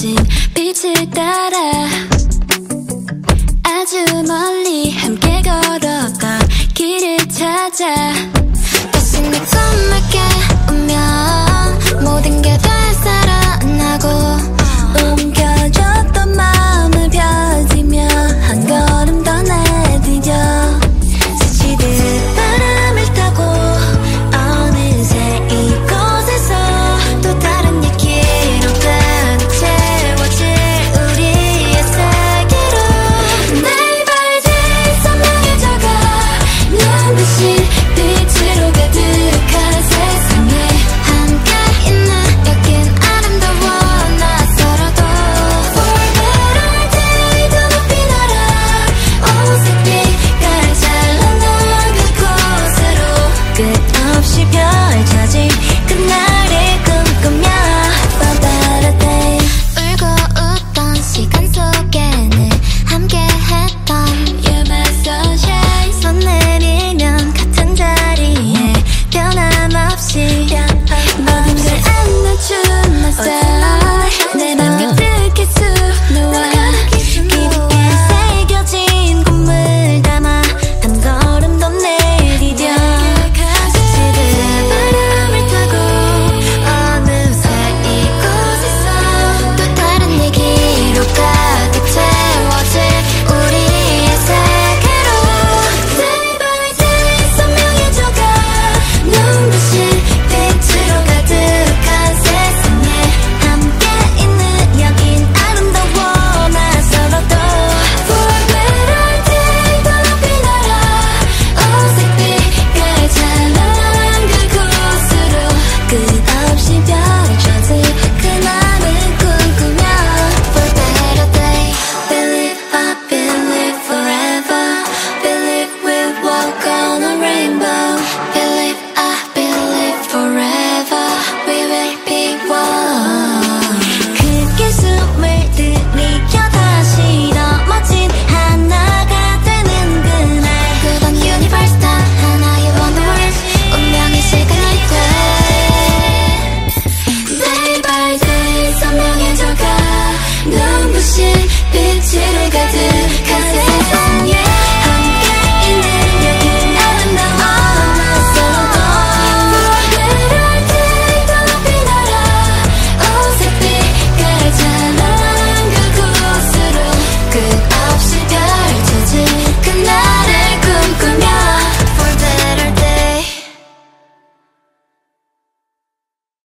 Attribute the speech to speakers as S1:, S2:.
S1: 꺼진 빛을 따라 아주 멀리 함께 걸었던 길을 찾아